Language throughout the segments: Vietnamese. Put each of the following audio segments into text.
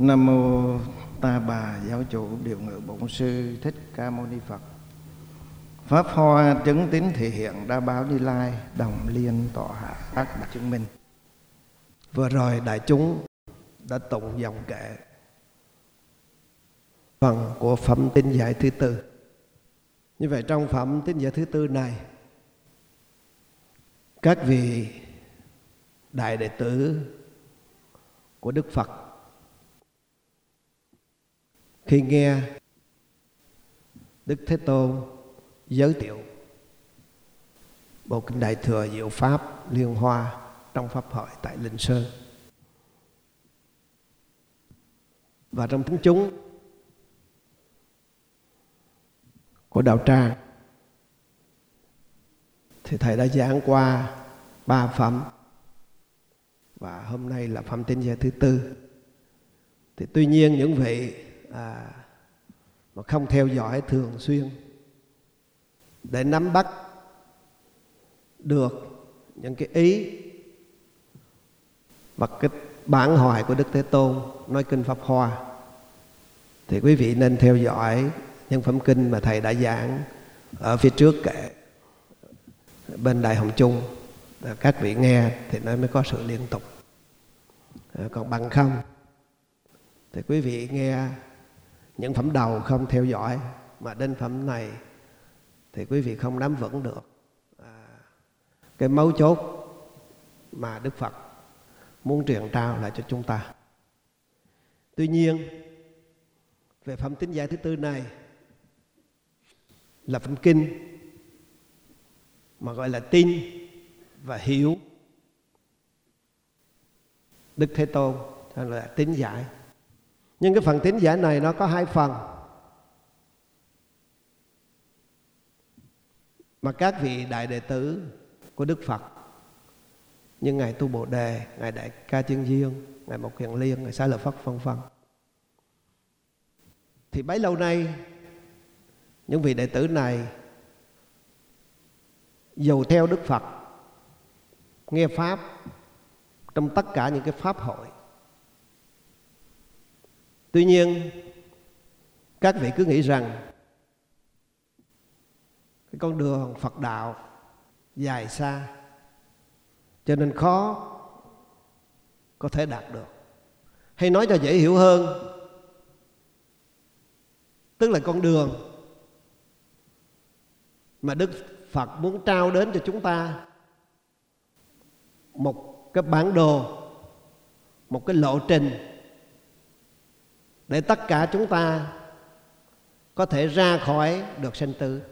Nam mô Ta Bà Giáo chủ Điều ngự Bổn sư Thích Ca Mâu Ni Phật. Pháp hoa chứng tín thể hiện đa báo Như Lai, đồng liên tọa hạ tác bạch chứng minh. Vừa rồi đại chúng đã tụng dòng kệ phần của phẩm tinh giải thứ tư. Như vậy trong phẩm tinh giải thứ tư này, các vị đại đệ tử của Đức Phật khi nghe Đức Thế Tôn giới thiệu Bộ Kinh Đại Thừa Diệu Pháp Liên Hoa trong Pháp hội tại Linh Sơn. Và trong chúng chúng của Đạo Tràng thì Thầy đã giảng qua ba phẩm và hôm nay là phẩm tinh gia thứ tư. Thì tuy nhiên những vị à, mà không theo dõi thường xuyên. Để nắm bắt được những cái ý và cái bản hoài của Đức Thế Tôn nói kinh Pháp Hoa. Thì quý vị nên theo dõi những phẩm kinh mà thầy đã giảng ở phía trước kệ bên Đại Hồng Chung à, các vị nghe thì nó mới có sự liên tục. À, còn bằng không thì quý vị nghe những phẩm đầu không theo dõi mà đến phẩm này thì quý vị không nắm vững được à, cái mấu chốt mà Đức Phật muốn truyền trao lại cho chúng ta. Tuy nhiên về phẩm tính giải thứ tư này là phẩm kinh mà gọi là tin và hiểu Đức Thế Tôn hay là tính giải nhưng cái phần tín giải này nó có hai phần mà các vị đại đệ tử của Đức Phật như ngài Tu Bồ Đề, ngài Đại Ca Chân Diên, ngài Mộc Hiền Liên, ngài Xá Lợi Phất vân vân. Thì bấy lâu nay những vị đệ tử này dầu theo Đức Phật nghe pháp trong tất cả những cái pháp hội tuy nhiên, các vị cứ nghĩ rằng cái con đường phật đạo dài xa, cho nên khó có thể đạt được. Hay nói cho dễ hiểu hơn, tức là con đường mà đức phật muốn trao đến cho chúng ta, một cái bản đồ, một cái lộ trình để tất cả chúng ta có thể ra khỏi được sanh tử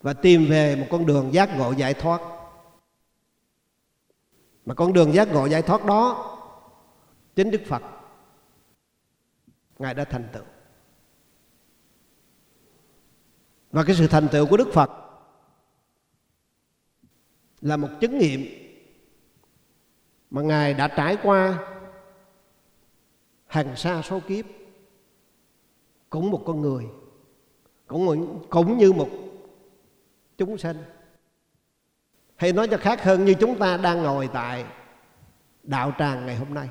và tìm về một con đường giác ngộ giải thoát. Mà con đường giác ngộ giải thoát đó, chính đức phật, ngài đã thành tựu. Và cái sự thành tựu của đức phật là một chứng nghiệm mà ngài đã trải qua hàng xa số kiếp. Cũng một con người, cũng cũng như một chúng sanh. Hay nói cho khác hơn, như chúng ta đang ngồi tại đạo tràng ngày hôm nay.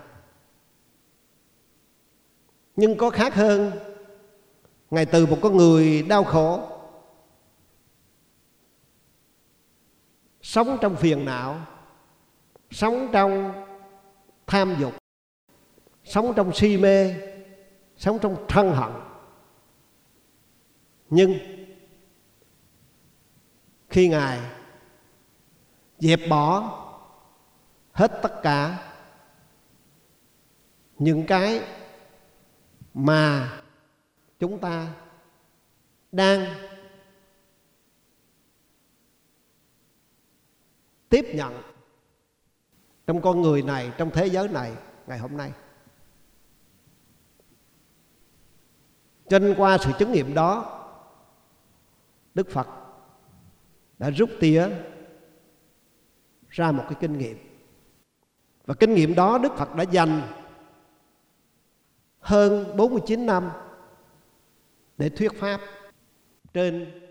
Nhưng có khác hơn ngày từ một con người đau khổ, sống trong phiền não, sống trong tham dục sống trong si mê, sống trong thân hận. Nhưng khi ngài dẹp bỏ hết tất cả những cái mà chúng ta đang tiếp nhận trong con người này, trong thế giới này ngày hôm nay. Trên qua sự chứng nghiệm đó, Đức Phật đã rút tỉa ra một cái kinh nghiệm. Và kinh nghiệm đó Đức Phật đã dành hơn 49 năm để thuyết pháp trên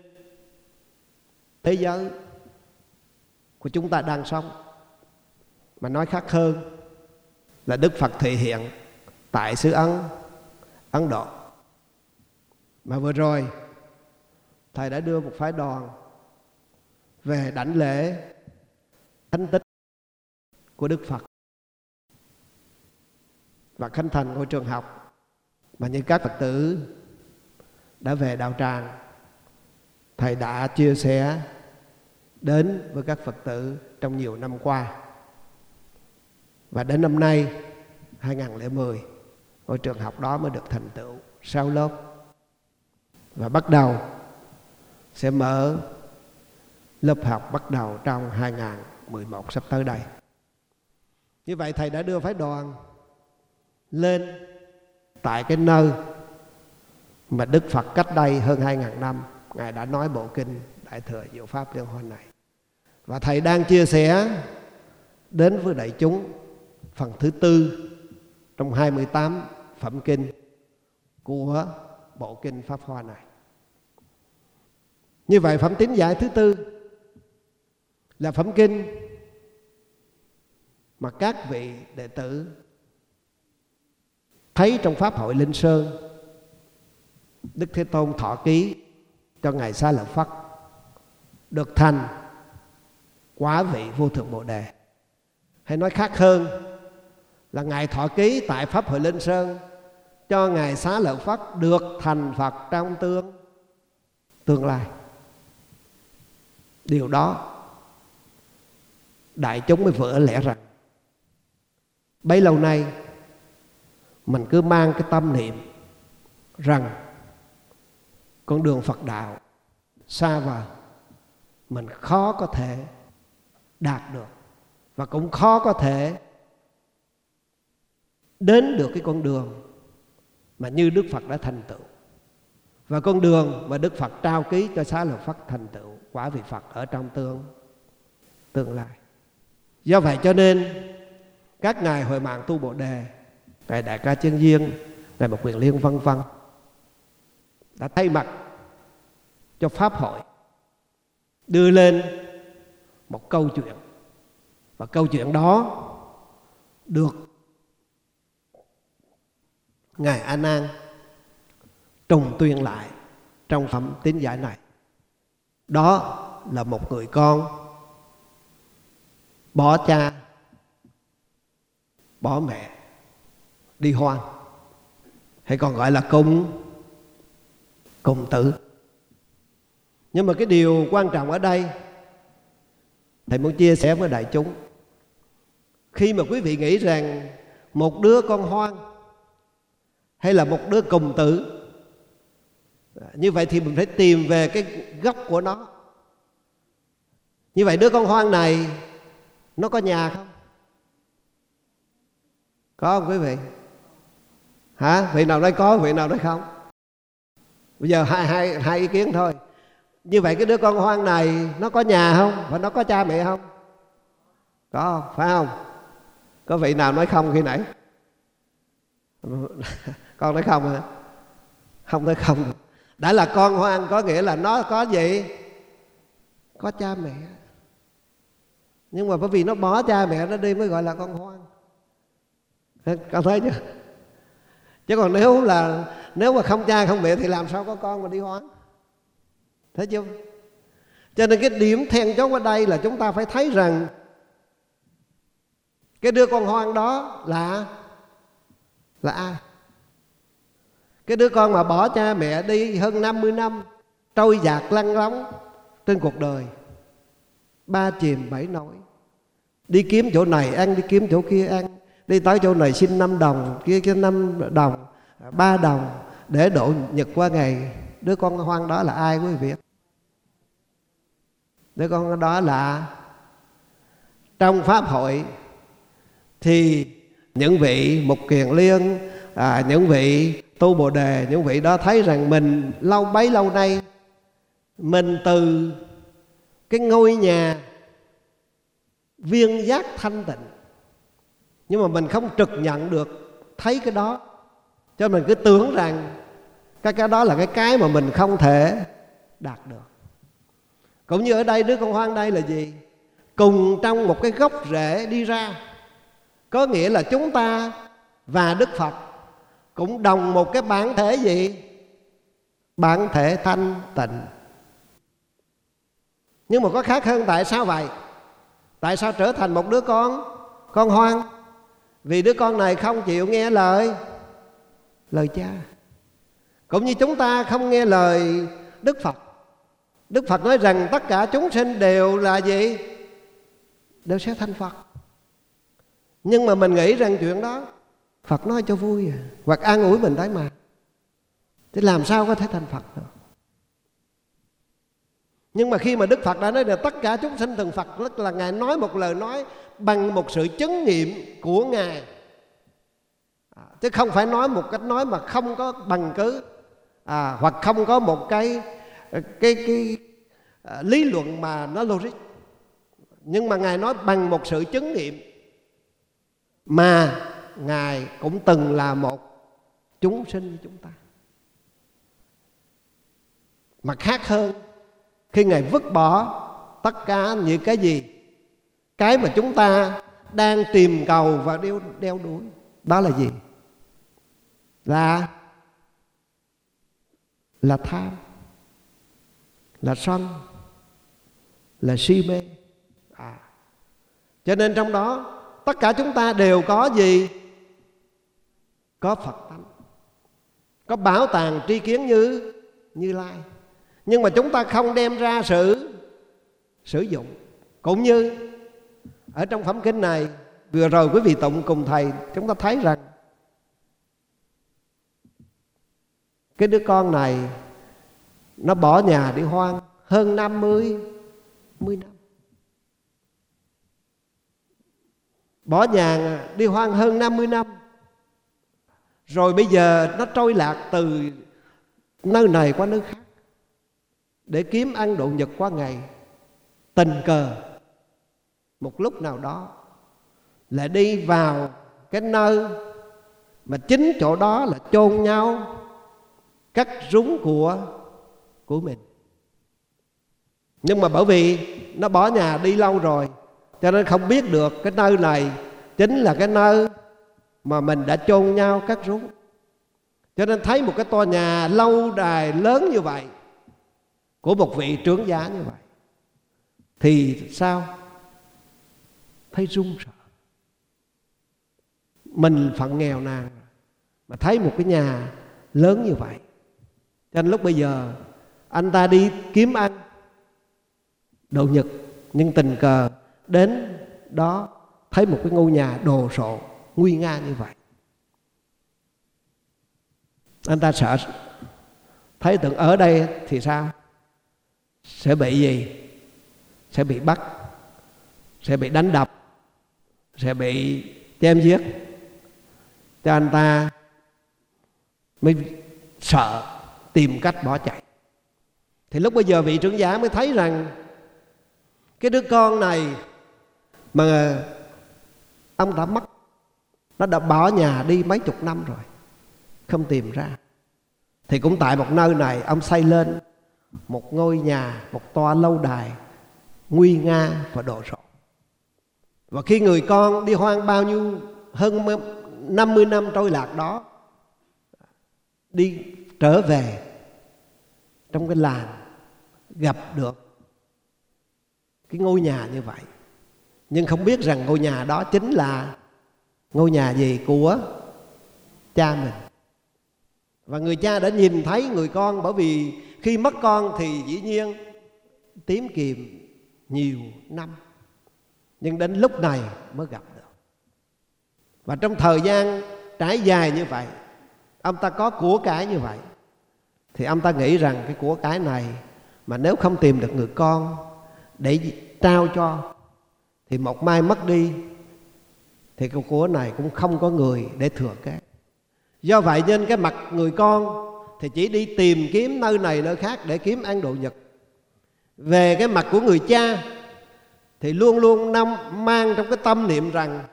thế giới của chúng ta đang sống. Mà nói khác hơn là đức phật thể hiện tại xứ ấn ấn độ mà vừa rồi, thầy đã đưa một phái đoàn về đảnh lễ thánh tích của đức phật và khánh thành ngôi trường học mà như các phật tử đã về đạo tràng. Thầy đã chia sẻ đến với các phật tử trong nhiều năm qua. Và đến năm nay 2010 ngôi trường học đó mới được thành tựu sau lớp và bắt đầu sẽ mở lớp học bắt đầu trong 2011 sắp tới đây. Như vậy thầy đã đưa phái đoàn lên tại cái nơi mà Đức Phật cách đây hơn 2.000 năm Ngài đã nói bộ kinh Đại Thừa Diệu Pháp Liên Hoa này Và Thầy đang chia sẻ đến với đại chúng phần thứ tư trong 28 phẩm kinh của bộ kinh Pháp Hoa này. Như vậy phẩm tín giải thứ tư là phẩm kinh mà các vị đệ tử thấy trong pháp hội linh sơn đức thế tôn thọ ký cho ngài xá lợi phất, được thành quá vị vô thượng bồ đề. Hay nói khác hơn là ngài thọ ký tại pháp hội linh sơn cho ngài xá lợi phất được thành phật trong tương tương lai điều đó, đại chúng mới vỡ lẽ rằng bấy lâu nay, mình cứ mang cái tâm niệm rằng con đường Phật đạo xa vời mình khó có thể đạt được và cũng khó có thể đến được cái con đường mà như Đức Phật đã thành tựu. Và con đường mà Đức Phật trao ký cho xá lợi Phật thành tựu quả vị Phật ở trong tương tương lai. Do vậy cho nên, các ngài hội mạng tu bồ đề ngài đại ca chân duyên ngài một quyền liên vân vân, đã thay mặt cho pháp hội đưa lên một câu chuyện. Và câu chuyện đó được ngài a nan trùng tuyên lại trong phẩm tín giải này đó là một người con. Bỏ cha, bỏ mẹ, đi hoang. Hay còn gọi là cung cung tử. Nhưng mà cái điều quan trọng ở đây, thầy muốn chia sẻ với đại chúng. Khi mà quý vị nghĩ rằng một đứa con hoang hay là một đứa cùng tử như vậy thì mình phải tìm về cái gốc của nó. Như vậy đứa con hoang này, nó có nhà không? Có không quý vị? Hả? Vị nào đây có, vị nào đây không? Bây giờ hai hai hai ý kiến thôi. Như vậy cái đứa con hoang này, nó có nhà không? Và nó có cha mẹ không? Có không phải không? Có vị nào nói không khi nãy? Con nói không hả? Không nói không đã là con hoang có nghĩa là nó có gì? Có cha mẹ. Nhưng mà bởi vì nó bỏ cha mẹ, nó đi mới gọi là con hoang con thấy chưa? Chứ còn nếu là, nếu mà không cha, không mẹ thì làm sao có con mà đi hoang thấy chưa? Cho nên cái điểm then chốt ở đây là chúng ta phải thấy rằng cái đứa con hoang đó là là ai? Cái đứa con mà bỏ cha mẹ đi hơn 50 năm trôi dạt lăn lóng trên cuộc đời. Ba chìm bảy nổi. Đi kiếm chỗ này ăn đi kiếm chỗ kia ăn. Đi tới chỗ này xin năm đồng kia kia năm đồng ba đồng để độ nhật qua ngày. Đứa con hoang đó là ai quý vị? Đứa con đó là trong pháp hội thì những vị mục kiền liên à, những vị tu bồ đề, những vị đó thấy rằng mình lâu bấy lâu nay, mình từ cái ngôi nhà viên giác thanh tịnh, nhưng mà mình không trực nhận được, thấy cái đó. Cho mình cứ tưởng rằng cái cái đó là cái cái mà mình không thể đạt được. Cũng như ở đây đứa con hoang đây là gì? Cùng trong một cái gốc rễ đi ra, có nghĩa là chúng ta và đức phật cũng đồng một cái bản thể gì? Bản thể thanh tịnh. Nhưng mà có khác hơn tại sao vậy? Tại sao trở thành một đứa con? Con hoang. Vì đứa con này không chịu nghe lời. Lời cha. Cũng như chúng ta không nghe lời đức phật. Đức phật nói rằng tất cả chúng sinh đều là gì? Đều sẽ thành phật. Nhưng mà mình nghĩ rằng chuyện đó phật nói cho vui à. Hoặc an ủi mình đấy mà. Thì làm sao có thể thành phật được? Nhưng mà khi mà đức phật đã nói là tất cả chúng sinh thành phật tức là ngài nói một lời nói bằng một sự chứng nghiệm của ngài. À, chứ không phải nói một cách nói mà không có bằng cứ à, hoặc không có một cái cái cái, cái à, lý luận mà nó logic. Nhưng mà ngài nói bằng một sự chứng nghiệm mà ngài cũng từng là một chúng sinh như chúng ta. Mà khác hơn, khi ngài vứt bỏ tất cả những cái gì, cái mà chúng ta đang tìm cầu và đeo đeo đuổi, đó là gì? Là là tham, là sân, là si mê. À. cho nên trong đó, tất cả chúng ta đều có gì? Có phật tánh, có bảo tàng tri kiến như như lai. Nhưng mà chúng ta không đem ra sử sử dụng. Cũng như ở trong phẩm kinh này, vừa rồi quý vị tụng cùng thầy, chúng ta thấy rằng cái đứa con này, nó bỏ nhà đi hoang hơn 50 mươi năm. Bỏ nhà đi hoang hơn 50 năm rồi bây giờ nó trôi lạc từ nơi này qua nơi khác để kiếm ăn độ nhật qua ngày. Tình cờ. Một lúc nào đó lại đi vào cái nơi mà chính chỗ đó là chôn nhau cắt rúng của của mình. Nhưng mà bởi vì nó bỏ nhà đi lâu rồi, cho nên không biết được cái nơi này chính là cái nơi mà mình đã chôn nhau cắt rốn cho nên thấy một cái tòa nhà lâu đài lớn như vậy, của một vị trưởng giả như vậy, thì sao? Thấy run sợ. Mình phận nghèo nàn mà thấy một cái nhà lớn như vậy. Cho nên lúc bây giờ, anh ta đi kiếm ăn độ nhật, nhưng tình cờ đến đó thấy một cái ngôi nhà đồ sộ nguy nga như vậy. Anh ta sợ thấy tưởng ở đây thì sao? Sẽ bị gì? Sẽ bị bắt? Sẽ bị đánh đập? Sẽ bị chém giết? Cho anh ta mới sợ tìm cách bỏ chạy. Thì lúc bây giờ vị trưởng giả mới thấy rằng cái đứa con này mà ông đã mất nó đã bỏ nhà đi mấy chục năm rồi, không tìm ra. Thì cũng tại một nơi này, ông xây lên một ngôi nhà, một toa lâu đài nguy nga và đồ sộ và khi người con đi hoang bao nhiêu hơn 50 năm trôi lạc đó, đi trở về trong cái làng gặp được cái ngôi nhà như vậy. Nhưng không biết rằng ngôi nhà đó chính là ngôi nhà gì? Của cha mình. Và người cha đã nhìn thấy người con, bởi vì khi mất con thì dĩ nhiên tím kiếm nhiều năm. Nhưng đến lúc này mới gặp được. Và trong thời gian trải dài như vậy, ông ta có của cải như vậy, thì ông ta nghĩ rằng cái của cái này mà nếu không tìm được người con để trao cho, thì một mai mất đi thì cái của này cũng không có người để thừa kế. Do vậy nên cái mặt người con thì chỉ đi tìm kiếm nơi này nơi khác để kiếm ăn độ nhật về cái mặt của người cha thì luôn luôn năm mang trong cái tâm niệm rằng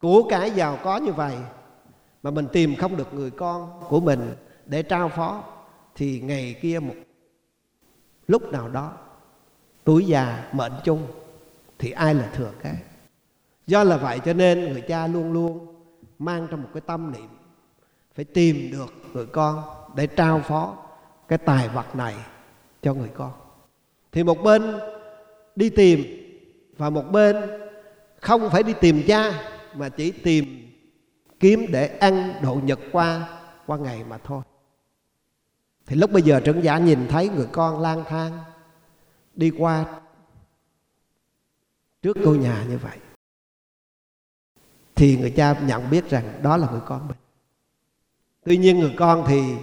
của cải giàu có như vậy mà mình tìm không được người con của mình để trao phó thì ngày kia một lúc nào đó tuổi già mệnh chung thì ai là thừa cái do là vậy cho nên người cha luôn luôn mang trong một cái tâm niệm phải tìm được người con để trao phó cái tài vật này cho người con. Thì một bên đi tìm và một bên không phải đi tìm cha mà chỉ tìm kiếm để ăn độ nhật qua qua ngày mà thôi. Thì lúc bây giờ trưởng giả nhìn thấy người con lang thang đi qua trước ngôi nhà như vậy thì người cha nhận biết rằng đó là người con mình. Tuy nhiên người con thì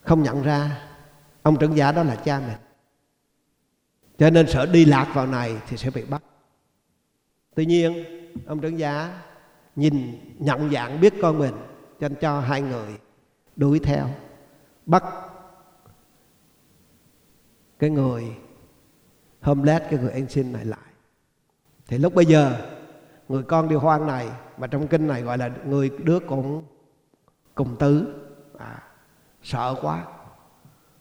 không nhận ra, ông trưởng giả đó là cha mình cho nên sợ đi lạc vào này thì sẽ bị bắt. Tuy nhiên, ông trưởng giả nhìn, nhận dạng biết con mình, cho nên cho hai người đuổi theo, bắt cái người homeless cái người ăn xin này lại. Thì lúc bây giờ người con đi hoang này mà trong kinh này gọi là người đứa cũng cùng tứ. À, sợ quá.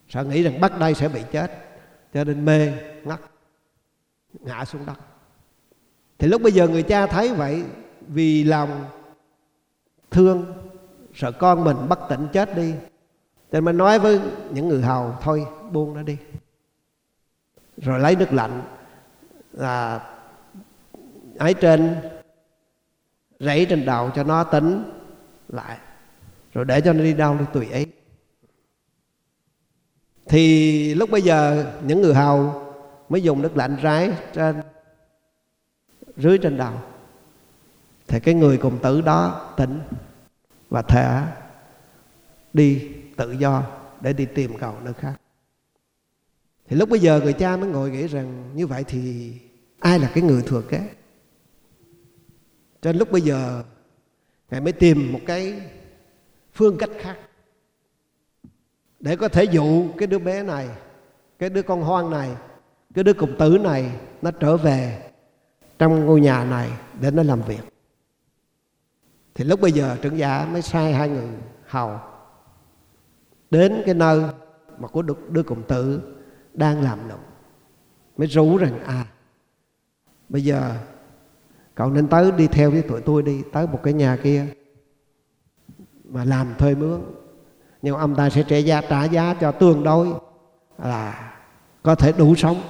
Sợ nghĩ rằng bắt đây sẽ bị chết cho nên mê ngất ngã xuống đất. Thì lúc bây giờ người cha thấy vậy vì lòng thương sợ con mình bất tỉnh chết đi cho nên mới nói với những người hầu thôi buông nó đi. Rồi lấy nước lạnh là ấy trên, rẫy trên đầu cho nó tính lại, rồi để cho nó đi đâu đi tùy ấy thì lúc bây giờ, những người hầu mới dùng nước lạnh rái trên, rưới trên đầu. Thì cái người cùng tử đó tỉnh và thả đi tự do để đi tìm cầu nơi khác. Thì lúc bây giờ người cha mới ngồi nghĩ rằng như vậy thì ai là cái người thừa kế? Cho nên lúc bây giờ ngài mới tìm một cái phương cách khác để có thể dụ cái đứa bé này cái đứa con hoang này cái đứa cục tử này nó trở về trong ngôi nhà này để nó làm việc. Thì lúc bây giờ trưởng giả mới sai hai người hầu đến cái nơi mà của đứa, đứa cụm tử đang làm lụng mới rủ rằng à bây giờ cậu nên tới đi theo với tụi tôi đi tới một cái nhà kia mà làm thuê mướn. Nhưng ông ta sẽ trả giá trả giá cho tương đối là có thể đủ sống.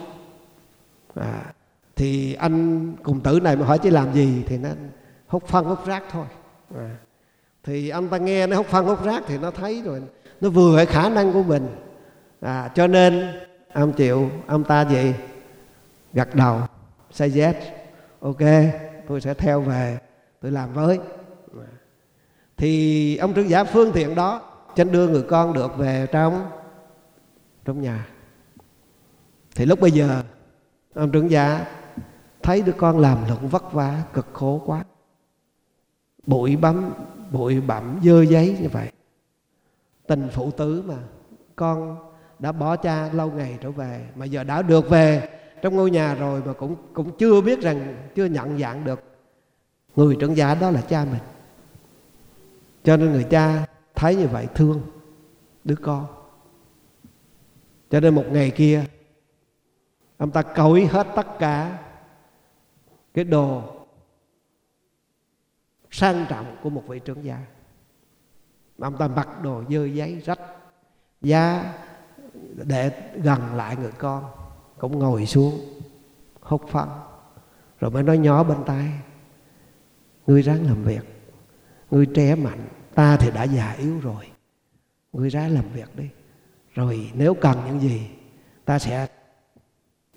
À, thì anh cùng tử này mà hỏi chứ làm gì thì nó hút phân hút rác thôi. À, thì anh ta nghe nó hút phân hút rác thì nó thấy rồi nó vừa cái khả năng của mình. À, cho nên ông chịu ông ta gì gật đầu say yes. Ok tôi sẽ theo về, tôi làm với. Thì ông trưởng giả phương tiện đó chân đưa người con được về trong trong nhà. Thì lúc bây giờ, ông trưởng giả thấy đứa con làm lụng vất vả, cực khổ quá. Bụi bấm bụi bặm, dơ giấy như vậy. Tình phụ tử mà, con đã bỏ cha lâu ngày trở về, mà giờ đã được về trong ngôi nhà rồi mà cũng cũng chưa biết rằng, chưa nhận dạng được. Người trưởng giả đó là cha mình. Cho nên người cha thấy như vậy thương đứa con. Cho nên một ngày kia, ông ta cởi hết tất cả cái đồ sang trọng của một vị trưởng gia ông ta mặc đồ dơ giấy rách, giá để gần lại người con cũng ngồi xuống, hốc phận rồi mới nói nhỏ bên tai, ngươi ráng làm việc, ngươi trẻ mạnh, ta thì đã già yếu rồi, ngươi ráng làm việc đi. Rồi nếu cần những gì, ta sẽ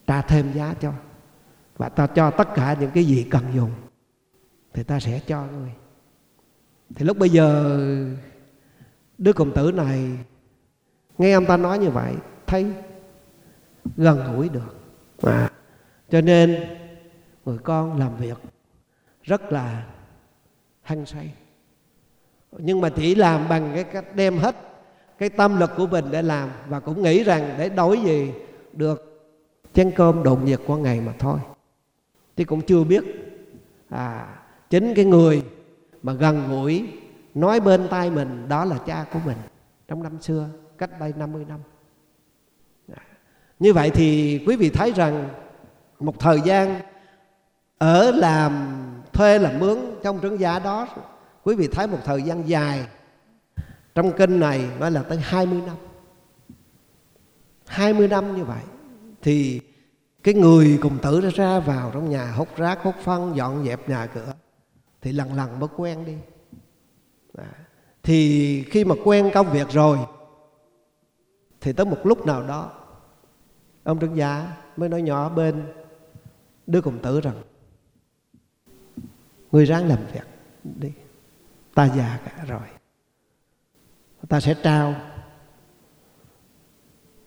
trả thêm giá cho, và ta cho tất cả những cái gì cần dùng, thì ta sẽ cho ngươi. Thì lúc bây giờ, đứa cùng tử này, nghe ông ta nói như vậy, thấy gần gũi được. À, cho nên người con làm việc rất là hăng say. Nhưng mà chỉ làm bằng cái cách đem hết cái tâm lực của mình để làm và cũng nghĩ rằng để đổi gì được chén cơm đồn nhiệt qua ngày mà thôi. Thì cũng chưa biết à chính cái người mà gần gũi nói bên tai mình đó là cha của mình trong năm xưa cách đây 50 năm như vậy thì quý vị thấy rằng một thời gian ở làm thuê làm mướn trong trấn giá đó quý vị thấy một thời gian dài. Trong kinh này nói là tới 20 năm. 20 năm như vậy thì cái người cùng tử ra ra vào trong nhà hút rác hút phân dọn dẹp nhà cửa thì lần lần mới quen đi. À, thì khi mà quen công việc rồi thì tới một lúc nào đó ông trưởng giả mới nói nhỏ bên đứa cùng tử rằng người ráng làm việc đi ta già cả rồi. Ta sẽ trao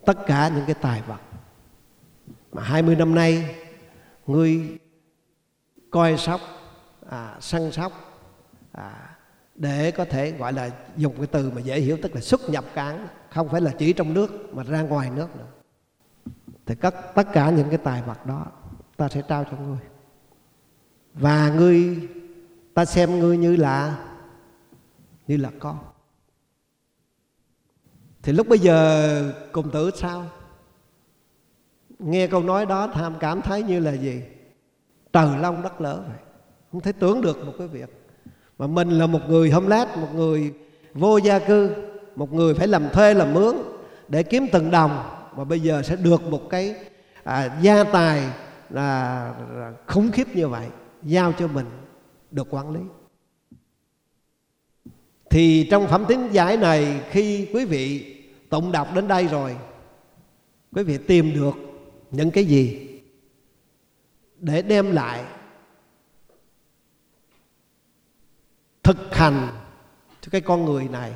tất cả những cái tài vật mà 20 năm nay ngươi coi sóc à, săn sóc à, để có thể gọi là dùng cái từ mà dễ hiểu tức là xuất nhập cảng không phải là chỉ trong nước mà ra ngoài nước nữa thì tất tất cả những cái tài vật đó ta sẽ trao cho ngươi. Và ngươi, ta xem ngươi như là như là con. Thì lúc bây giờ, cùng tử sao? Nghe câu nói đó, tham cảm thấy như là gì? Trời long đất lỡ vậy. Không thể tưởng được một cái việc. Mà mình là một người homeless, một người vô gia cư, một người phải làm thuê, làm mướn để kiếm từng đồng mà bây giờ sẽ được một cái à, gia tài là, khủng khiếp như vậy giao cho mình được quản lý. Thì trong phẩm tính giải này khi quý vị tụng đọc đến đây rồi quý vị tìm được những cái gì để đem lại thực hành cho cái con người này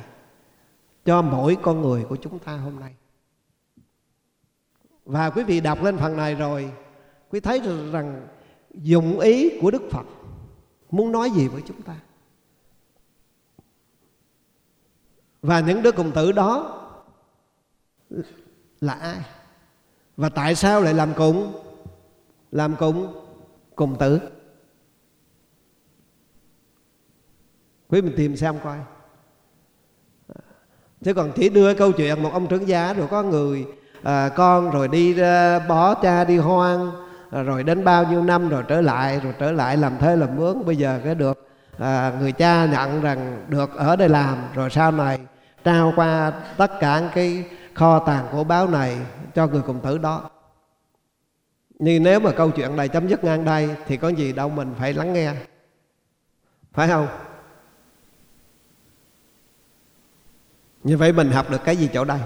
cho mỗi con người của chúng ta hôm nay? Và quý vị đọc lên phần này rồi, quý thấy rằng dụng ý của đức phật muốn nói gì với chúng ta. Và những đứa cùng tử đó là ai? Và tại sao lại làm cùng làm cùng cùng tử? Quý mình tìm xem coi. Chứ còn chỉ đưa câu chuyện một ông trưởng giá rồi có người à, con rồi đi à, bỏ cha đi hoang. À, rồi đến bao nhiêu năm rồi trở lại rồi trở lại làm thế làm mướn bây giờ cái được à, người cha nhận rằng được ở đây làm. Rồi sau này trao qua tất cả cái kho tàng của báo này cho người cùng tử đó. Nhưng nếu mà câu chuyện này chấm dứt ngang đây thì có gì đâu mình phải lắng nghe. Phải không? Như vậy mình học được cái gì chỗ đây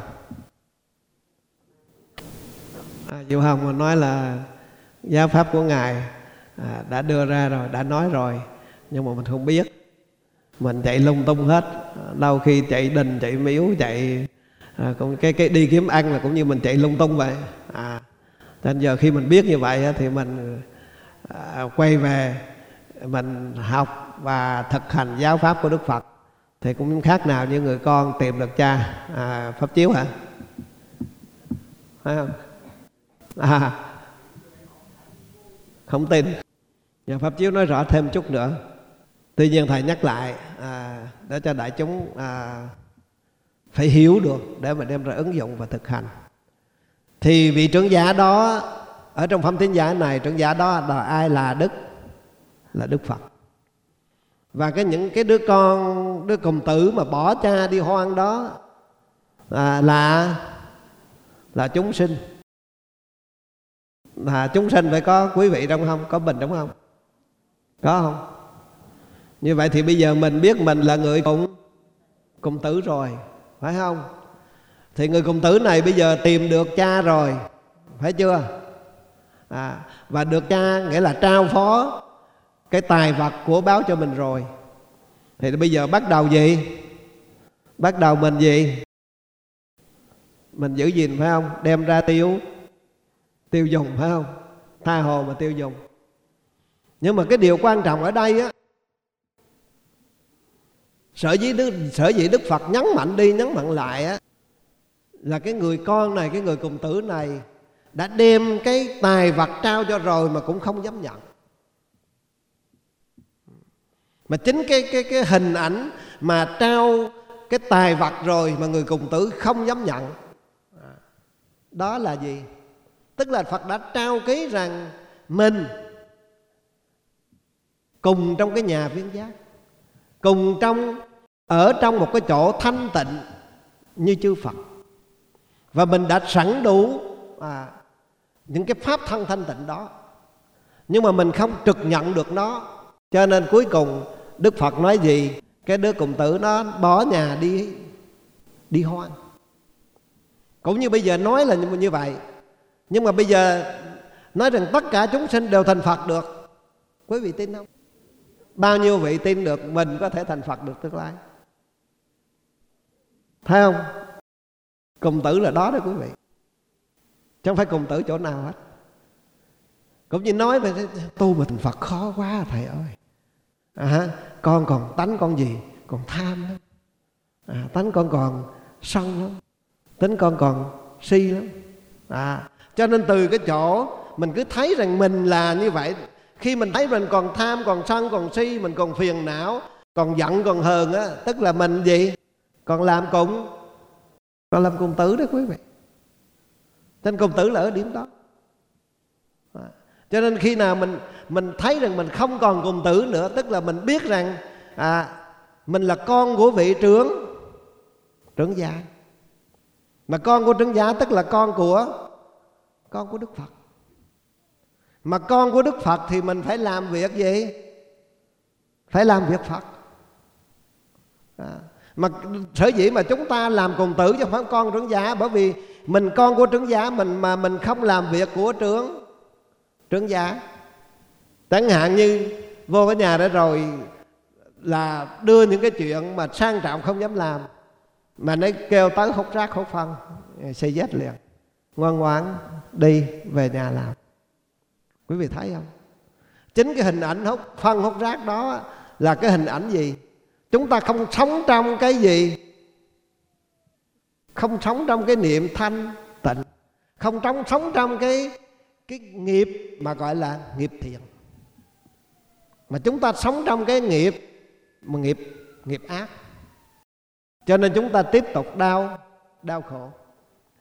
à, Diệu Hồng mà nói là giáo pháp của ngài à, đã đưa ra rồi đã nói rồi nhưng mà mình không biết. Mình chạy lung tung hết. À, Đâu khi chạy đình chạy miếu chạy à, cũng cái cái đi kiếm ăn là cũng như mình chạy lung tung vậy. À nên giờ khi mình biết như vậy thì mình à, quay về mình học và thực hành giáo pháp của đức phật. Thì cũng khác nào như người con tìm được cha à, pháp chiếu hả? Phải không? À không tin. Nhà pháp chiếu nói rõ thêm chút nữa. Tuy nhiên thầy nhắc lại à, để cho đại chúng à, phải hiểu được để mà đem ra ứng dụng và thực hành. Thì vị trưởng giả đó ở trong phẩm tín giả này trưởng giả đó là ai? Là đức là đức phật. Và cái những cái đứa con đứa cùng tử mà bỏ cha đi hoang đó à, là là chúng sinh là chúng sinh phải có quý vị trong không có bình đúng không? Có không? Như vậy thì bây giờ mình biết mình là người cùng cùng tử rồi phải không? Thì người cùng tử này bây giờ tìm được cha rồi phải chưa? À, và được cha nghĩa là trao phó cái tài vật của báo cho mình rồi. Thì bây giờ bắt đầu gì? Bắt đầu mình gì? Mình giữ gìn phải không? Đem ra tiêu tiêu dùng phải không? Tha hồ mà tiêu dùng. Nhưng mà cái điều quan trọng ở đây á, sở dĩ đức, sở dĩ đức phật nhấn mạnh đi, nhấn mạnh lại á, là cái người con này, cái người cùng tử này đã đem cái tài vật trao cho rồi mà cũng không dám nhận. Mà chính cái cái cái hình ảnh mà trao cái tài vật rồi mà người cùng tử không dám nhận, đó là gì? Tức là phật đã trao ký rằng mình cùng trong cái nhà viên giác cùng trong ở trong một cái chỗ thanh tịnh như chư Phật. Và mình đã sẵn đủ à, những cái pháp thân thanh tịnh đó. Nhưng mà mình không trực nhận được nó. Cho nên cuối cùng Đức Phật nói gì? Cái đứa cùng tử nó bỏ nhà đi đi hoang. Cũng như bây giờ nói là như vậy nhưng mà bây giờ nói rằng tất cả chúng sinh đều thành Phật được. Quý vị tin không? Bao nhiêu vị tin được mình có thể thành Phật được tương lai? Thấy không? Cùng tử là đó đó quý vị. Chẳng phải cùng tử chỗ nào hết. Cũng như nói về tu mà thành Phật khó quá thầy ơi. À, con còn tánh con gì? Còn tham lắm. À, tánh con còn sân lắm. Tính con còn si lắm. À, cho nên từ cái chỗ mình cứ thấy rằng mình là như vậy khi mình thấy mình còn tham còn sân còn si mình còn phiền não còn giận còn hờn á tức là mình gì? Còn làm cùng. Còn làm cùng tử đó quý vị. Nên cùng tử là ở điểm đó. À, cho nên khi nào mình mình thấy rằng mình không còn cùng tử nữa tức là mình biết rằng à, mình là con của vị trưởng trưởng gia. Mà con của trưởng gia tức là con của con của đức phật. Mà con của đức phật thì mình phải làm việc gì? Phải làm việc phật. À, mà sở dĩ mà chúng ta làm cùng tử chứ không phải con trưởng giả bởi vì mình con của trưởng giả mình mà mình không làm việc của trưởng trưởng giả. Chẳng hạn như vô cái nhà đó rồi là đưa những cái chuyện mà sang trọng không dám làm mà nó kêu tới hút rác hút phân xây dết liền ngoan ngoãn đi về nhà làm. Quý vị thấy không? Chính cái hình ảnh hút phân hút rác đó là cái hình ảnh gì? Chúng ta không sống trong cái gì? Không sống trong cái niệm thanh tịnh. Không trong sống trong cái cái nghiệp mà gọi là nghiệp thiện. Mà chúng ta sống trong cái nghiệp, mà nghiệp nghiệp ác. Cho nên chúng ta tiếp tục đau đau khổ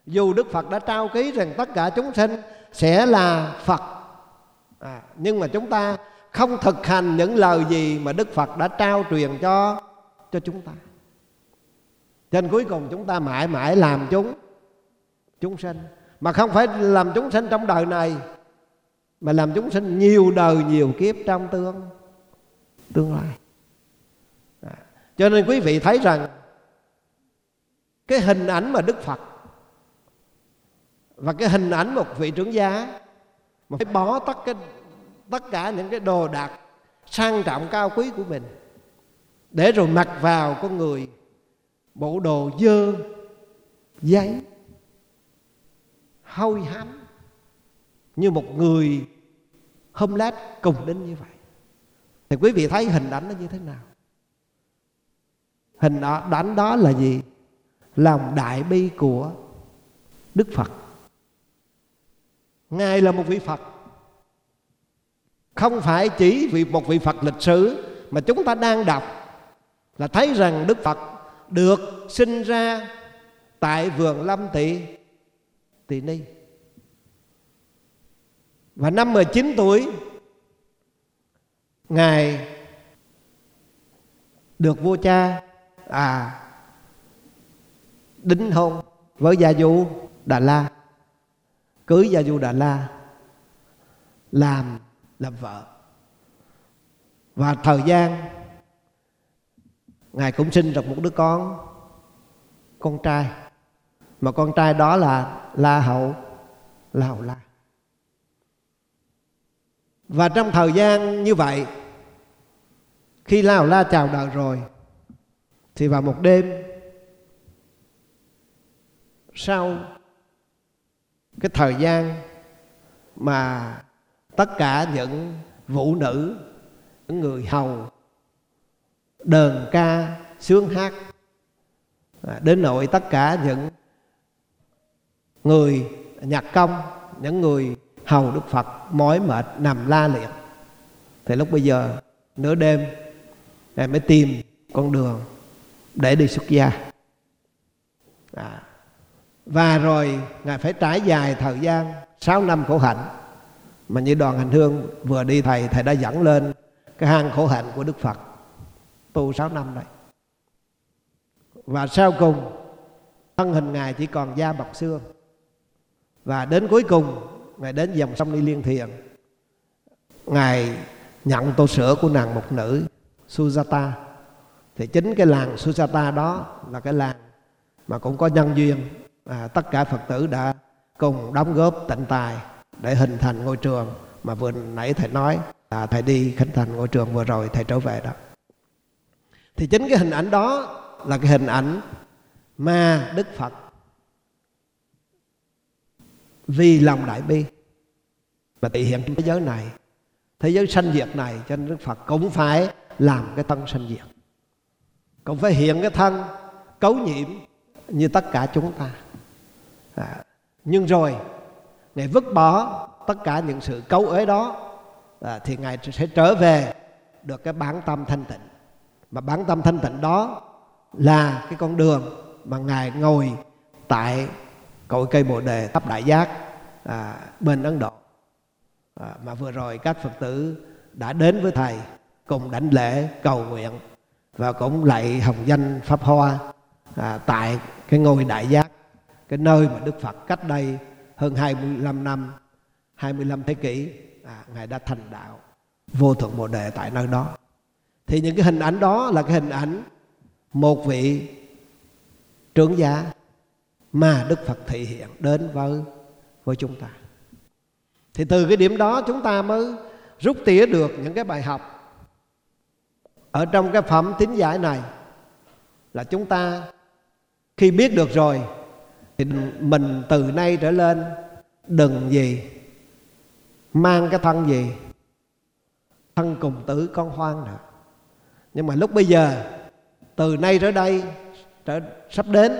dù đức phật đã trao ký rằng tất cả chúng sinh sẽ là phật. À, nhưng mà chúng ta không thực hành những lời gì mà đức phật đã trao truyền cho cho chúng ta. Cho nên cuối cùng chúng ta mãi mãi làm chúng chúng sinh. Mà không phải làm chúng sinh trong đời này mà làm chúng sinh nhiều đời nhiều kiếp trong tương tương lai. À, cho nên quý vị thấy rằng cái hình ảnh mà đức phật và cái hình ảnh một vị trưởng gia, mà phải bỏ tất cái, tất cả những cái đồ đạc sang trọng cao quý của mình, để rồi mặc vào con người bộ đồ dơ, giấy, hôi hám, như một người hôm lát cùng đến như vậy. Thì quý vị thấy hình ảnh nó như thế nào? Hình ảnh đó là gì? Lòng đại bi của đức phật ngài là một vị phật. Không phải chỉ vì một vị phật lịch sử mà chúng ta đang đọc là thấy rằng đức phật được sinh ra tại vườn lâm tỳ tỳ ni. Và năm 19 tuổi, ngài được vua cha à đính hôn với gia du đà la cưới gia du đà la, làm làm vợ. Và thời gian, ngài cũng sinh được một đứa con con trai. Mà con trai đó là la hậu la hậu la. Và trong thời gian như vậy, khi la hậu la chào đời rồi, thì vào một đêm, sau cái thời gian mà tất cả những vũ nữ những người hầu đờn ca sướng hát à, đến nội tất cả những người nhạc công những người hầu đức phật mỏi mệt nằm la liệt. Thì lúc bây giờ nửa đêm ngài mới tìm con đường để đi xuất gia. À, và rồi ngài phải trải dài thời gian 6 năm khổ hạnh. Mà như đoàn hành hương vừa đi, thầy thầy đã dẫn lên cái hang khổ hạnh của đức phật. Tu 6 năm đấy. Và sau cùng, thân hình ngài chỉ còn da bọc xương. Và đến cuối cùng, ngài đến dòng sông đi liên thiền. Ngài nhận tô sữa của nàng một nữ Sujata thì chính cái làng Sujata đó là cái làng mà cũng có nhân duyên à, tất cả Phật tử đã cùng đóng góp tịnh tài để hình thành ngôi trường mà vừa nãy thầy nói là thầy đi khánh thành ngôi trường vừa rồi thầy trở về đó. Thì chính cái hình ảnh đó là cái hình ảnh mà Đức Phật vì lòng đại bi và thể hiện thế giới này thế giới sanh diệt này cho nên Đức Phật cũng phải làm cái thân sanh diệt cũng phải hiện cái thân cấu nhiễm như tất cả chúng ta à, nhưng rồi ngài vứt bỏ tất cả những sự cấu ế đó à, thì ngài sẽ trở về được cái bản tâm thanh tịnh. Mà bản tâm thanh tịnh đó là cái con đường mà ngài ngồi tại cội cây bồ đề thấp đại giác à, bên ấn độ. À, mà vừa rồi các phật tử đã đến với thầy cùng đảnh lễ cầu nguyện và cũng lạy hồng danh pháp hoa à, tại cái ngôi đại giác cái nơi mà Đức Phật cách đây hơn 25 năm 25 thế kỷ à, ngài đã thành đạo vô thượng bồ đề tại nơi đó. Thì những cái hình ảnh đó là cái hình ảnh một vị trưởng giả mà Đức Phật thị hiện đến với với chúng ta. Thì từ cái điểm đó chúng ta mới rút tỉa được những cái bài học ở trong cái phẩm tín giải này là chúng ta khi biết được rồi thì mình từ nay trở lên đừng gì mang cái thân gì thân cùng tử con hoang nữa. Nhưng mà lúc bây giờ từ nay trở đây trở, sắp đến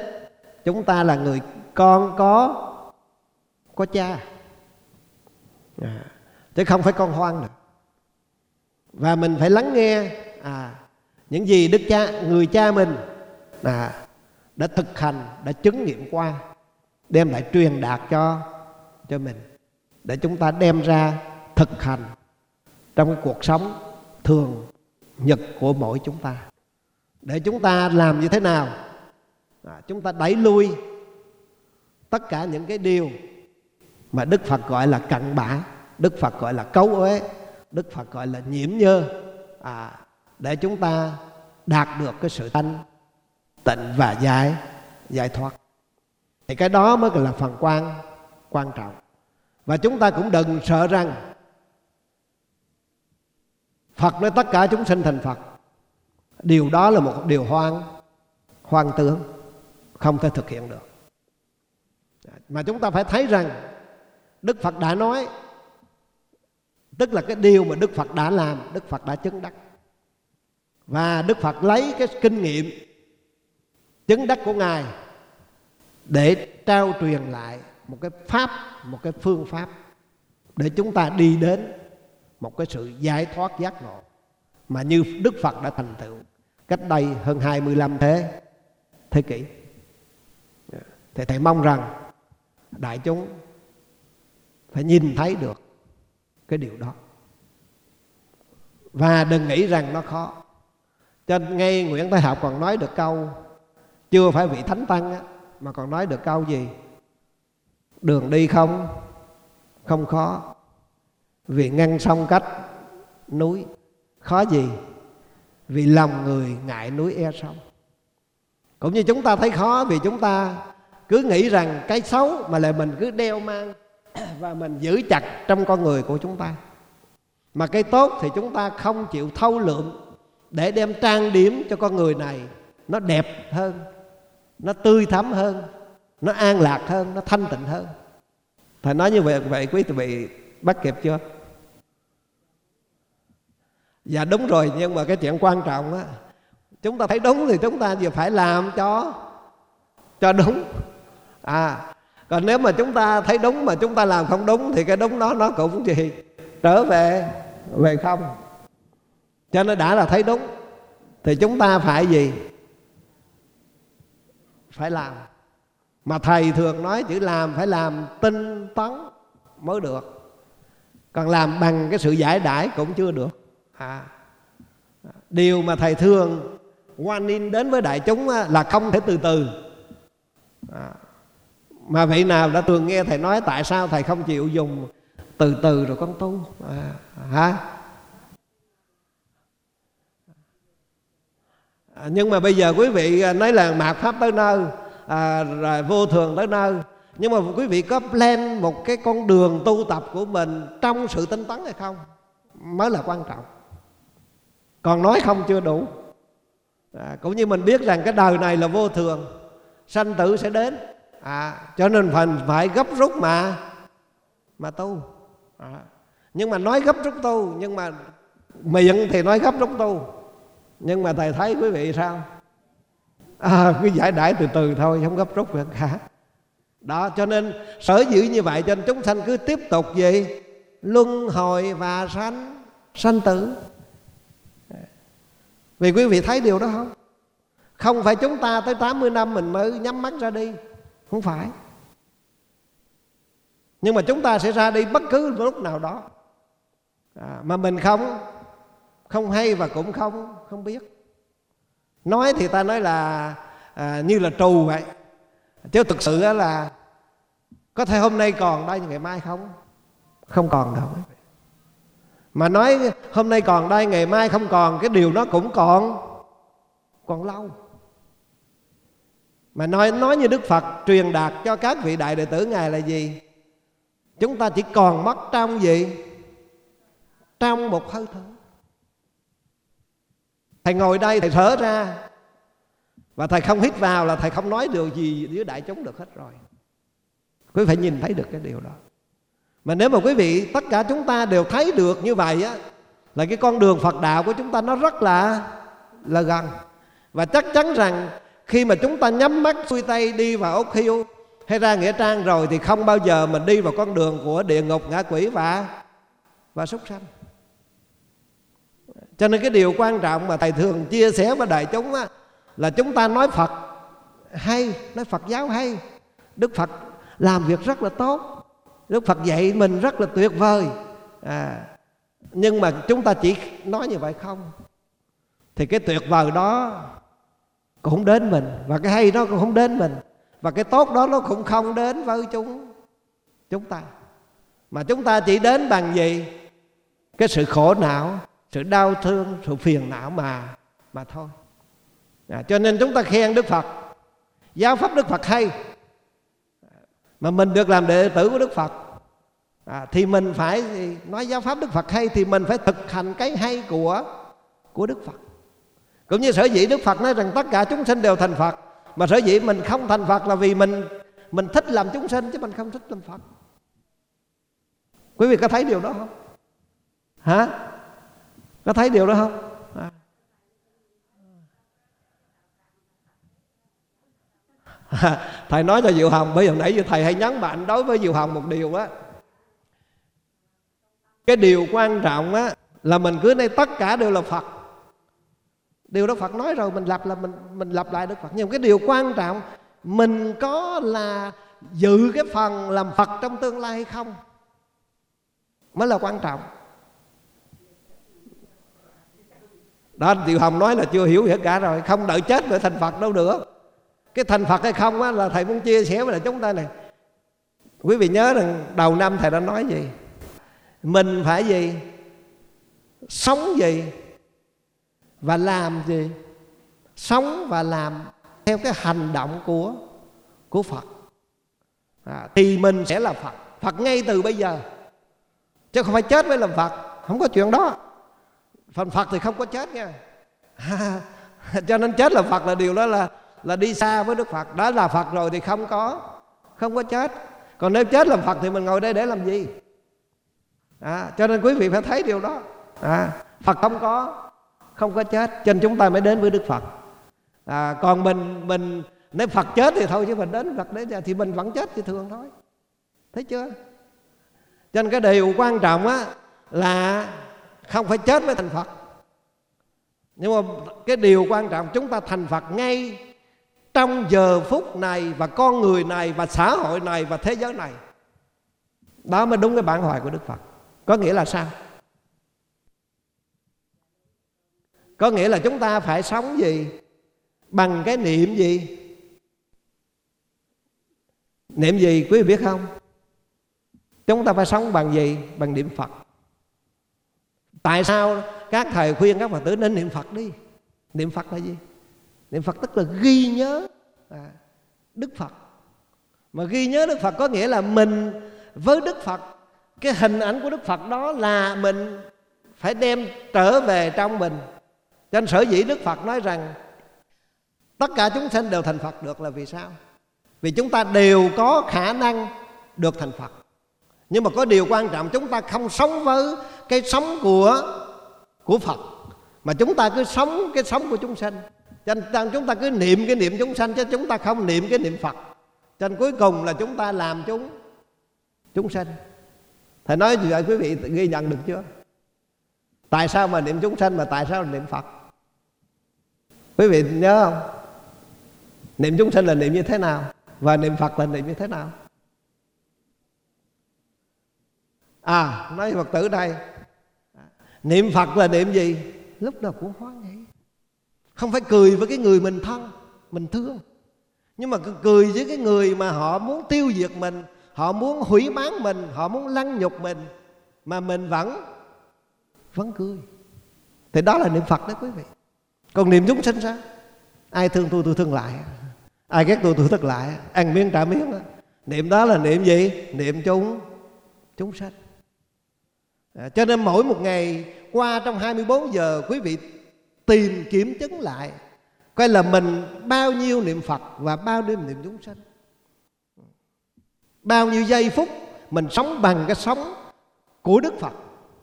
chúng ta là người con có có cha. À, chứ không phải con hoang nữa. Và mình phải lắng nghe à những gì đức cha người cha mình à, đã thực hành đã chứng nghiệm qua đem lại truyền đạt cho cho mình để chúng ta đem ra thực hành trong cái cuộc sống thường nhật của mỗi chúng ta. Để chúng ta làm như thế nào? À, chúng ta đẩy lui tất cả những cái điều mà đức phật gọi là cặn bã đức phật gọi là cấu uế đức phật gọi là nhiễm nhơ. À, để chúng ta đạt được cái sự thanh tịnh và giải giải thoát. Thì cái đó mới là phần quan quan trọng. Và chúng ta cũng đừng sợ rằng Phật nói tất cả chúng sinh thành Phật. Điều đó là một điều hoang Hoang tướng Không thể thực hiện được. Mà chúng ta phải thấy rằng Đức Phật đã nói, Tức là cái điều mà Đức Phật đã làm, Đức Phật đã chứng đắc. Và Đức Phật lấy cái kinh nghiệm Chứng đắc của Ngài Để trao truyền lại Một cái pháp, Một cái phương pháp Để chúng ta đi đến Một cái sự giải thoát giác ngộ Mà như Đức Phật đã thành tựu Cách đây hơn 25 thế Thế kỷ. Thì Thầy mong rằng Đại chúng Phải nhìn thấy được cái điều đó. Và đừng nghĩ rằng nó khó. Cho nên ngay Nguyễn Thái Học còn nói được câu chưa phải vị thánh tăng á, mà còn nói được câu gì? Đường đi không? Không khó. Vì ngăn sông cách núi khó gì? Vì lòng người ngại núi e sông. Cũng như chúng ta thấy khó vì chúng ta cứ nghĩ rằng cái xấu mà lại mình cứ đeo mang và mình giữ chặt trong con người của chúng ta. Mà cái tốt thì chúng ta không chịu thâu lượng để đem trang điểm cho con người này nó đẹp hơn nó tươi thắm hơn, nó an lạc hơn, nó thanh tịnh hơn. Thầy nói như vậy vậy quý vị bắt kịp chưa? Dạ đúng rồi, nhưng mà cái chuyện quan trọng á, chúng ta thấy đúng thì chúng ta vừa phải làm cho cho đúng. À còn nếu mà chúng ta thấy đúng mà chúng ta làm không đúng thì cái đúng đó nó cũng gì, trở về về không. Cho nên đã là thấy đúng, thì chúng ta phải gì? Phải làm. Mà thầy thường nói chữ làm phải làm tinh tấn mới được. Còn làm bằng cái sự giải đãi cũng chưa được. À điều mà thầy thường quan in đến với đại chúng là không thể từ từ. À, mà vị nào đã thường nghe thầy nói tại sao thầy không chịu dùng từ từ rồi con tu? À, hả? À, nhưng mà bây giờ quý vị à, nói là mạt pháp tới nơi à, rồi vô thường tới nơi. Nhưng mà quý vị có plan một cái con đường tu tập của mình trong sự tinh tấn hay không? Mới là quan trọng. Còn nói không chưa đủ. À, cũng như mình biết rằng cái đời này là vô thường sanh tử sẽ đến. À, cho nên phải phải gấp rút mà mà tu. À, nhưng mà nói gấp rút tu nhưng mà miệng thì nói gấp rút tu nhưng mà thầy thấy quý vị sao? À, cứ giải đãi từ từ thôi không gấp rút được cả đó cho nên sở dĩ như vậy cho nên chúng sanh cứ tiếp tục gì? Luân hồi và sanh sanh tử. Vì quý vị thấy điều đó không? Không phải chúng ta tới 80 năm mình mới nhắm mắt ra đi. Không phải. Nhưng mà chúng ta sẽ ra đi bất cứ lúc nào đó. À, mà mình không không hay và cũng không không biết. Nói thì ta nói là à, như là trù vậy. Chứ thực sự là có thể hôm nay còn đây ngày mai không? Không còn đâu. Mà nói hôm nay còn đây ngày mai không còn cái điều nó cũng còn còn lâu. Mà nói nói như đức phật truyền đạt cho các vị đại đệ tử ngài là gì? Chúng ta chỉ còn mất trong gì? Trong một hơi thở thầy ngồi đây, thầy thở ra. Và thầy không hít vào là thầy không nói điều gì dưới đại chúng được hết rồi. Quý vị phải nhìn thấy được cái điều đó. Mà nếu mà quý vị, tất cả chúng ta đều thấy được như vậy á, là cái con đường Phật đạo của chúng ta nó rất là là gần. Và chắc chắn rằng khi mà chúng ta nhắm mắt, xuôi tay đi vào ốc hiu hay ra nghĩa trang rồi thì không bao giờ mình đi vào con đường của địa ngục ngã quỷ và và súc sanh cho nên cái điều quan trọng mà thầy thường chia sẻ với đại chúng á, là chúng ta nói Phật hay nói Phật giáo hay. Đức Phật làm việc rất là tốt. Đức Phật dạy mình rất là tuyệt vời. À, nhưng mà chúng ta chỉ nói như vậy không. Thì cái tuyệt vời đó cũng không đến mình và cái hay đó cũng không đến mình và cái tốt đó nó cũng không đến với chúng chúng ta. Mà chúng ta chỉ đến bằng gì? Cái sự khổ não sự đau thương sự phiền não mà mà thôi. À, cho nên chúng ta khen đức phật. Giáo pháp đức phật hay. Mà mình được làm đệ tử của đức phật. À, thì mình phải nói giáo pháp đức phật hay thì mình phải thực hành cái hay của của đức phật. Cũng như sở dĩ đức phật nói rằng tất cả chúng sinh đều thành phật. Mà sở dĩ mình không thành phật là vì mình mình thích làm chúng sinh chứ mình không thích làm phật. Quý vị có thấy điều đó không? Hả? Có thấy điều đó không? À. thầy nói cho diệu hồng bây giờ nãy giờ thầy hay nhấn mạnh đối với diệu hồng một điều á. Cái điều quan trọng á là mình cứ nay tất cả đều là phật. Điều đó phật nói rồi mình lặp là mình mình lặp lại đức phật. Nhưng cái điều quan trọng, mình có là giữ cái phần làm phật trong tương lai hay không mới là quan trọng. Đó tiểu Hồng nói là chưa hiểu hết cả rồi. Không đợi chết nữa thành Phật đâu được. Cái thành Phật hay không á, là Thầy muốn chia sẻ với lại chúng ta này. Quý vị nhớ rằng đầu năm Thầy đã nói gì? Mình phải gì? Sống gì? Và làm gì? Sống và làm Theo cái hành động của Của Phật. À, Thì mình sẽ là Phật. Phật ngay từ bây giờ. Chứ không phải chết mới làm Phật. Không có chuyện đó phần phật thì không có chết nha. Cho nên chết là phật là điều đó là là đi xa với đức phật. Đã là phật rồi thì không có không có chết. Còn nếu chết làm phật thì mình ngồi đây để làm gì? À, cho nên quý vị phải thấy điều đó. À, phật không có không có chết. Cho nên chúng ta mới đến với đức phật. À, còn mình mình nếu phật chết thì thôi chứ mình đến phật đấy thì mình vẫn chết như thường thôi. Thấy chưa? Cho nên cái điều quan trọng á là không phải chết mới thành phật. Nhưng mà cái điều quan trọng, chúng ta thành phật ngay trong giờ phút này và con người này và xã hội này và thế giới này. Đó mới đúng cái bản hoài của đức phật. Có nghĩa là sao? Có nghĩa là chúng ta phải sống gì? Bằng cái niệm gì? Niệm gì, quý vị biết không? Chúng ta phải sống bằng gì? Bằng niệm phật tại sao các thầy khuyên các phật tử nên niệm phật đi? Niệm phật là gì? Niệm phật tức là ghi nhớ à, đức phật. Mà ghi nhớ đức phật có nghĩa là mình với đức phật. Cái hình ảnh của đức phật đó là mình phải đem trở về trong mình. Cho nên sở dĩ đức phật nói rằng tất cả chúng sinh đều thành phật được là vì sao? Vì chúng ta đều có khả năng được thành phật. Nhưng mà có điều quan trọng chúng ta không sống với cái sống của của phật. Mà chúng ta cứ sống cái sống của chúng sanh, cho nên chúng ta cứ niệm cái niệm chúng sanh chứ chúng ta không niệm cái niệm phật. Cho nên cuối cùng là chúng ta làm chúng chúng sanh. thầy nói gì vậy? Quý vị ghi nhận được chưa? Tại sao mà niệm chúng sanh mà tại sao là niệm phật? Quý vị nhớ không? Niệm chúng sanh là niệm như thế nào? Và niệm phật là niệm như thế nào? À nói phật tử đây niệm phật là niệm gì? Lúc nào cũng hoan hỷ. Không phải cười với cái người mình thân, mình thương. Nhưng mà cười với cái người mà họ muốn tiêu diệt mình, họ muốn hủy bán mình, họ muốn lăng nhục mình, mà mình vẫn vẫn cười. Thì đó là niệm phật đó quý vị. Còn niệm chúng sinh sao? Ai thương tôi tôi thương lại. Ai ghét tôi tôi thất lại. Ăn miếng trả miếng đó. niệm đó là niệm gì? Niệm chúng chúng sanh à, cho nên mỗi một ngày qua trong 24 giờ quý vị tìm kiểm chứng lại coi là mình bao nhiêu niệm Phật và bao nhiêu niệm chúng sanh. Bao nhiêu giây phút mình sống bằng cái sống của Đức Phật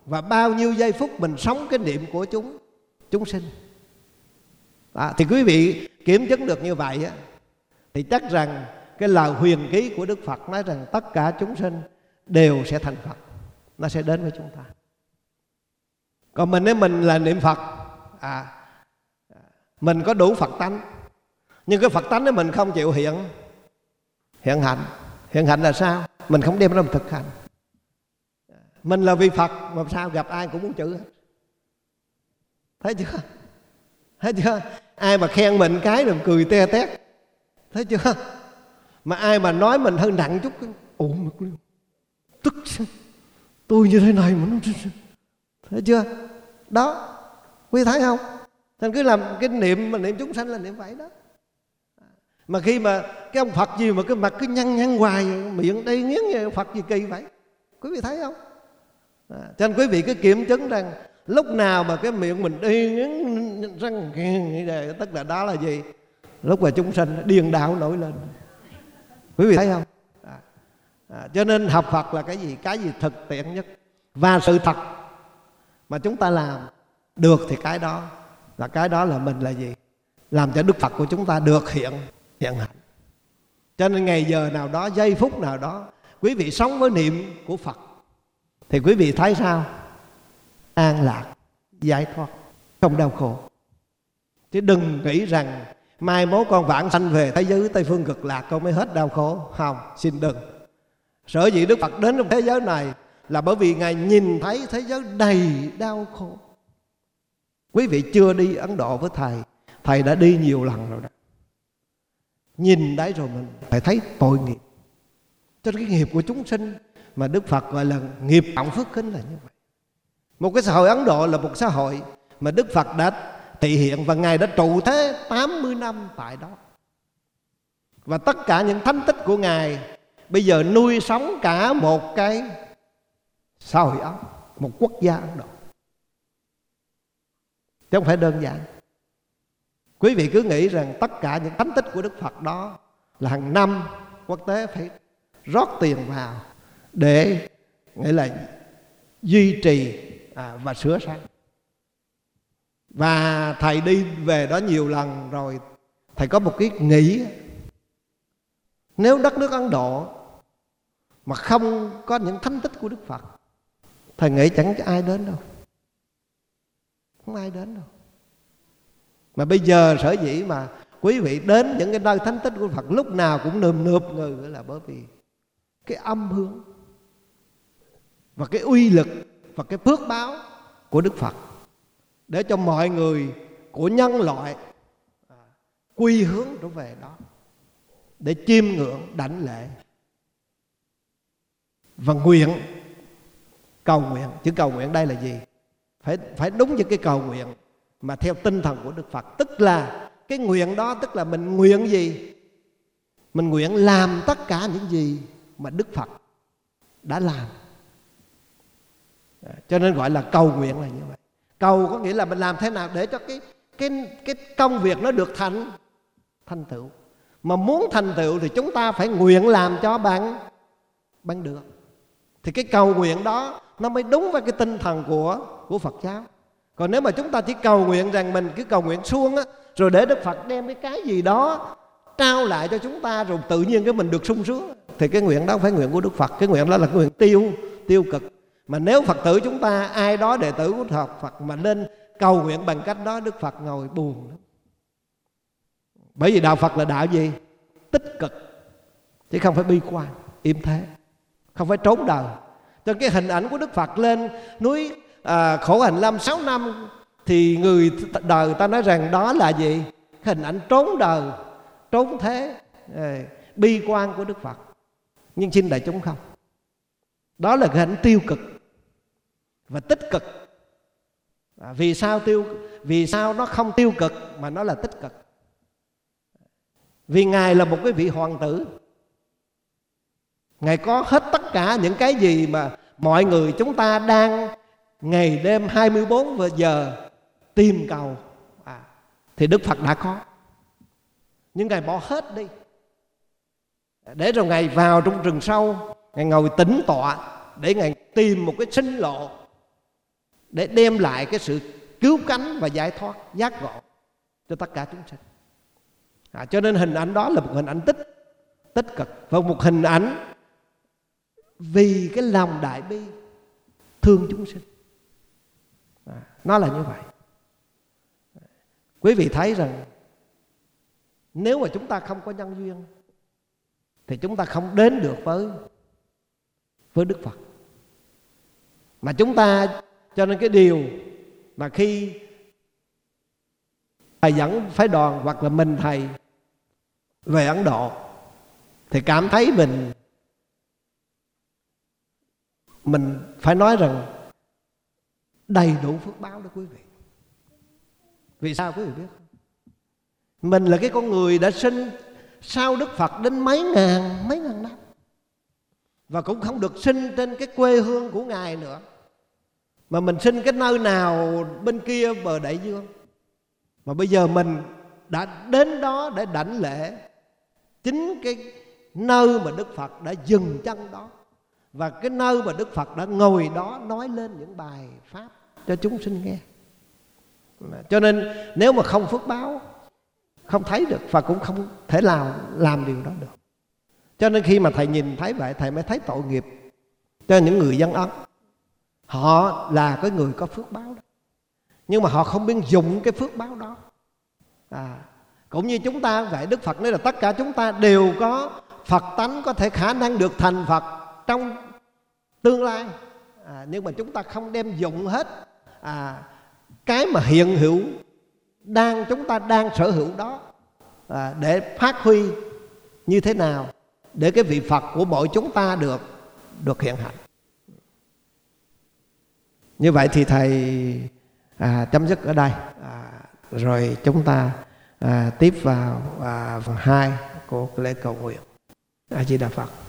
và bao nhiêu giây phút mình sống cái niệm của chúng chúng sinh. À, thì quý vị kiểm chứng được như vậy á, thì chắc rằng cái lời huyền ký của Đức Phật nói rằng tất cả chúng sinh đều sẽ thành Phật nó sẽ đến với chúng ta. Còn mình nếu mình là niệm Phật. À, à mình có đủ Phật tánh. Nhưng cái Phật tánh đó mình không chịu hiện. Hiện hạnh. Hiện hạnh là sao? Mình không đem ra mình thực hành. Mình là vì Phật, mà sao gặp ai cũng muốn chữ thấy chưa? Thấy chưa? Ai mà khen mình cái rồi cười te tét. Thấy chưa? Mà ai mà nói mình hơi nặng chút, ủa mà tức tôi như thế này mà nó thấy chưa? Đó. Quý thấy không? Thành cứ làm cái niệm mà niệm chúng sanh là niệm vậy đó. Mà khi mà cái ông Phật gì mà cái mặt cứ nhăn nhăn hoài miệng đây nghiến như Phật gì kỳ vậy? Quý vị thấy không? À, cho nên quý vị cứ kiểm chứng rằng lúc nào mà cái miệng mình đi nghiến răng như vậy tức là đó là gì? Lúc mà chúng sanh điên đạo nổi lên. Quý vị thấy không? À, cho nên học Phật là cái gì? Cái gì thực tiện nhất và sự thật mà chúng ta làm được thì cái đó là cái đó là mình là gì? Làm cho đức phật của chúng ta được hiện hiện hạnh. Cho nên ngày giờ nào đó giây phút nào đó quý vị sống với niệm của phật thì quý vị thấy sao? An lạc giải thoát không đau khổ. Chứ đừng nghĩ rằng mai mốt con vãng sanh về thế giới tây phương cực lạc con mới hết đau khổ. Không xin đừng sở dĩ đức phật đến trong thế giới này là bởi vì ngài nhìn thấy thế giới đầy đau khổ. Quý vị chưa đi ấn độ với thầy thầy đã đi nhiều lần rồi đó. Nhìn đấy rồi mình phải thấy tội nghiệp. Cho cái nghiệp của chúng sinh mà đức phật gọi là nghiệp trọng phước khinh là như vậy. Một cái xã hội ấn độ là một xã hội mà đức phật đã thị hiện và ngài đã trụ thế 80 năm tại đó. Và tất cả những thánh tích của ngài bây giờ nuôi sống cả một cái xã hội ấn một quốc gia ấn độ. Chứ không phải đơn giản. Quý vị cứ nghĩ rằng tất cả những thánh tích của đức phật đó là hàng năm quốc tế phải rót tiền vào để nghĩa là duy trì à, và sửa sang. Và thầy đi về đó nhiều lần rồi thầy có một cái nghĩ nếu đất nước ấn độ mà không có những thánh tích của đức phật. Thầy nghĩ chẳng có ai đến đâu. Không ai đến đâu. Mà bây giờ sở dĩ mà quý vị đến những cái nơi thánh tích của Phật, lúc nào cũng nườm nượp người là bởi vì cái âm hướng và cái uy lực và cái phước báo của Đức Phật. Để cho mọi người của nhân loại à, quy hướng trở về đó. Để chiêm ngưỡng đảnh lễ và nguyện, cầu nguyện. Chữ cầu nguyện đây là gì? Phải phải đúng với cái cầu nguyện mà theo tinh thần của Đức Phật. Tức là cái nguyện đó, tức là mình nguyện gì? Mình nguyện làm tất cả những gì mà Đức Phật đã làm. À, cho nên gọi là cầu nguyện là như vậy. Cầu có nghĩa là mình làm thế nào để cho cái cái cái công việc nó được thành thành tựu. Mà muốn thành tựu thì chúng ta phải nguyện làm cho bạn bạn được thì cái cầu nguyện đó, nó mới đúng với cái tinh thần của của Phật giáo. Còn nếu mà chúng ta chỉ cầu nguyện rằng mình cứ cầu nguyện suông á, rồi để Đức Phật đem cái cái gì đó trao lại cho chúng ta, rồi tự nhiên cái mình được sung sướng, thì cái nguyện đó không phải nguyện của Đức Phật, cái nguyện đó là cái nguyện tiêu tiêu cực. Mà nếu Phật tử chúng ta, ai đó đệ tử của Phật Phật mà lên cầu nguyện bằng cách đó, Đức Phật ngồi buồn. Lắm bởi vì đạo Phật là đạo gì? Tích cực, chứ không phải bi quan, im thế không phải trốn đời. Cho cái hình ảnh của Đức Phật lên núi à, khổ hành lâm 6 năm thì người đời ta nói rằng đó là gì? Hình ảnh trốn đời trốn thế. À, bi quan của Đức Phật. Nhưng xin đại chúng không? Đó là cái hình tiêu cực và tích cực. À, vì sao tiêu vì sao nó không tiêu cực mà nó là tích cực? Vì ngài là một cái vị hoàng tử ngài có hết tất cả những cái gì mà mọi người chúng ta đang ngày đêm 24 giờ tìm cầu. À, thì Đức Phật đã có. Nhưng ngài bỏ hết đi. Để rồi ngài vào trong rừng sâu ngài ngồi tĩnh tọa để ngài tìm một cái sinh lộ để đem lại cái sự cứu cánh và giải thoát giác ngộ cho tất cả chúng sinh. À, cho nên hình ảnh đó là một hình ảnh tích tích cực. Và một hình ảnh vì cái lòng đại bi thương chúng sinh. À, nó là như vậy. Quý vị thấy rằng nếu mà chúng ta không có nhân duyên thì chúng ta không đến được với với đức phật. Mà chúng ta cho nên cái điều mà khi thầy dẫn phái đoàn hoặc là mình thầy về ấn độ thì cảm thấy mình mình phải nói rằng đầy đủ phước báo đó quý vị. Vì sao quý vị biết mình là cái con người đã sinh sau đức phật đến mấy ngàn mấy ngàn năm. Và cũng không được sinh trên cái quê hương của ngài nữa. Mà mình sinh cái nơi nào bên kia bờ đại dương. Mà bây giờ mình đã đến đó để đảnh lễ chính cái nơi mà đức phật đã dừng chân đó và cái nơi mà đức phật đã ngồi đó nói lên những bài pháp cho chúng sinh nghe. Cho nên nếu mà không phước báo không thấy được và cũng không thể nào làm điều đó được. Cho nên khi mà thầy nhìn thấy vậy thầy mới thấy tội nghiệp cho những người dân ấn. Họ là cái người có phước báo đó. Nhưng mà họ không biết dùng cái phước báo đó. À, cũng như chúng ta vậy đức phật nói là tất cả chúng ta đều có phật tánh có thể khả năng được thành phật trong tương lai. À, nhưng mà chúng ta không đem dụng hết à, cái mà hiện hữu đang chúng ta đang sở hữu đó à, để phát huy như thế nào để cái vị Phật của mỗi chúng ta được được hiện hạnh. Như vậy thì thầy à, chấm dứt ở đây. À, rồi chúng ta à, tiếp vào à, phần hai của lễ cầu nguyện. A di đà phật.